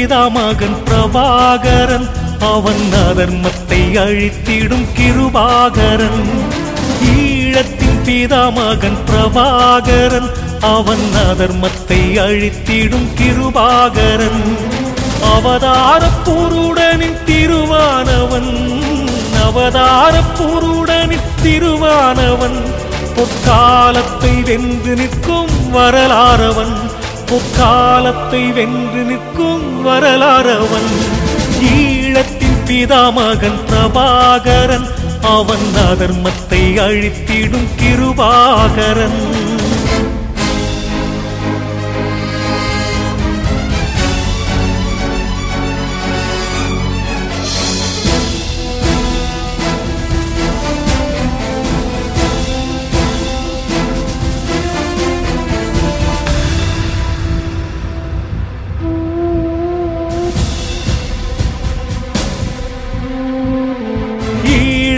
ஈழத்தின் பிதாமகன் பிரபாகரன். அவன் அதர்மத்தை அழித்திடும் கிருபாகரன். ஈழத்தின் பிதாமகன் பிரபாகரன். அவன் அதர்மத்தை அழித்திடும் கிருபாகரன். அவதாரப்பூருடனின் திருவானவன். அவதாரப்பூருடனின் திருவானவன். பொற்காலத்தை வென்று நிற்கும் வரலாறவன். பொற்காலத்தை வென்று நிற்கும் வரலாறவன். ஈழத்தின் பிதாமகன் பிரபாகரன். அவன் அதர்மத்தை அழித்திடும் கிருபாகரன்.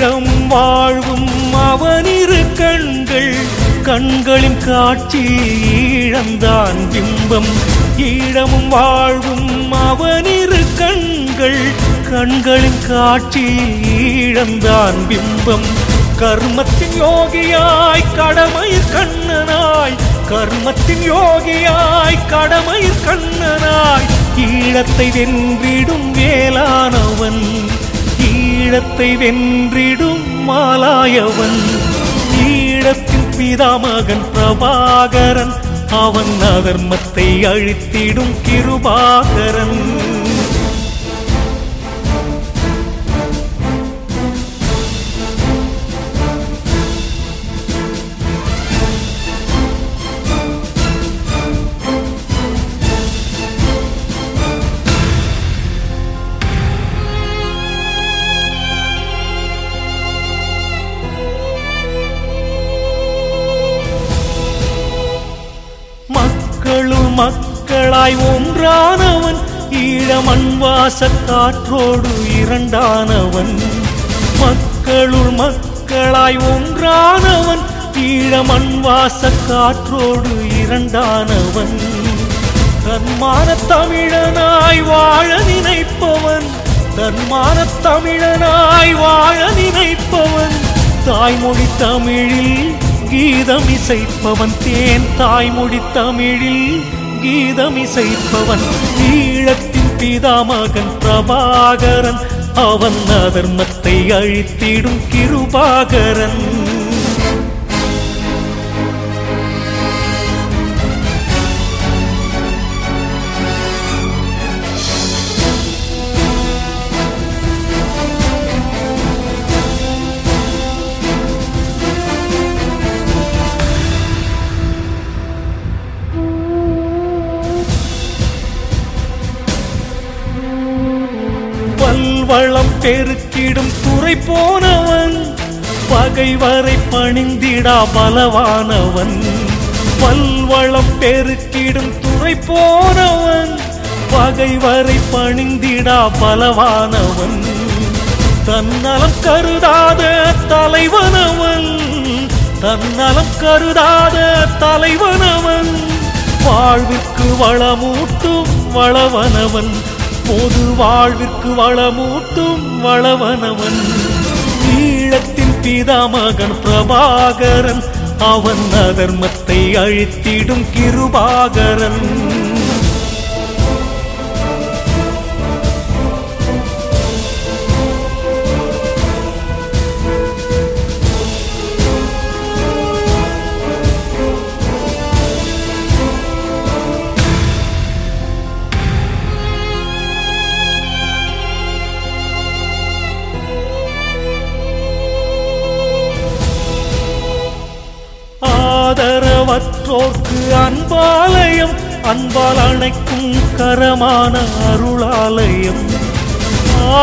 ஈழம் வாழ்வும் அவனிரு கண்கள் கண்களின் காட்சி ஈழந்தான் பிம்பம். ஈழமும் வாழ்வும் அவனிரு கண்கள் கண்களின் காட்சி ஈழந்தான் பிம்பம். கர்மத்தின் யோகியாய் கடமை கண்ணனாய் கர்மத்தின் யோகியாய் கடமை கண்ணனாய் ஈழத்தை வென்றிடும் வேளானவன் ஈழத்தை வென்றிடும் மாலாயவன். ஈழத்தின் பிதாமகன் பிரபாகரன். அவன் அதர்மத்தை அழித்திடும் கிருபாகரன். மக்களாய் ஒன்றானவன் ஈழமண் வாசக்காற்றோடு இரண்டானவன். மக்களுள் மக்களாய் ஒன்றானவன் ஈழமண் வாசக்காற்றோடு இரண்டானவன். தன்மான தமிழனாய் வாழ நினைப்பவன் தன்மான தமிழனாய் வாழ நினைப்பவன். தாய்மொழி தமிழில் கீதம் இசைப்பவன் தேன் தாய்மொழி தமிழில் கீதம் இசைப்பவன் ஈழத்தின் பிதாமகன் பிரபாகரன். அவன் அதர்மத்தை அழித்திடும் கிருபாகரன். வளம் பெருக்கிடும் துறை போனவன் பகைவரை பணிந்திடா பலவானவன். பல்வளம் பெருக்கிடும் துறை போனவன் பகைவரை பணிந்திடா பலவானவன். தன்னலம் கருதாத தலைவனவன் தன்னலம் கருதாத தலைவனவன். வாழ்விற்கு வளமூட்டும் வளவனவன். பொது வாழ்விற்கு வளமூட்டும் வளவனவன். ஈழத்தின் பிதாமகன் பிரபாகரன் அவன் அதர்மத்தை அழித்திடும் கிருபாகரன். ஆதரவற்றோர்க்கு அன்பாலயம் அன்பால் அணைக்கும் கரமான அருளாலயம்.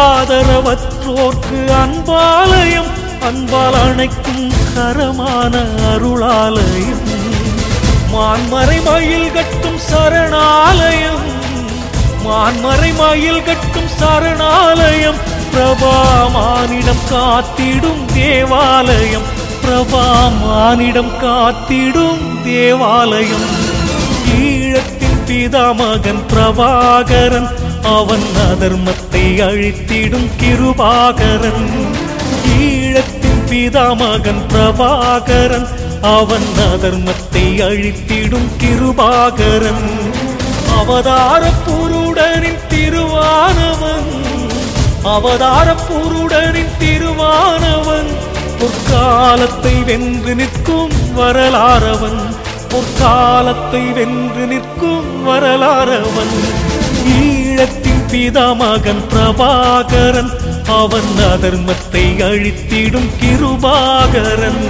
ஆதரவற்றோர்க்கு அன்பாலயம் அன்பால் அணைக்கும் கரமான அருளாலயம். மான்மறை மயில் கட்டும் சரணாலயம் மான்மறை மயில் கட்டும் சரணாலயம். பிரபா மானிடம் காத்திடும் தேவாலயம் பிரபா மானிடம் காத்திடும் தேவாலயம். ஈழத்தின் பிதாமகன் பிரபாகரன் அவன் அதர்மத்தை அழித்திடும் கிருபாகரன். ஈழத்தின் பிதாமகன் பிரபாகரன் அவன் அதர்மத்தை அழித்திடும் கிருபாகரன். அவதார புருடனின் திருவானவன் அவதார புருடனின் திருவானவன். பொற்காலத்தை வென்று நிற்கும் வரலாறவன். பொற்காலத்தை வென்று நிற்கும் வரலாறவன். ஈழத்தின் பிதாமகன் பிரபாகரன் அவன் அதர்மத்தை அழித்திடும் கிருபாகரன்.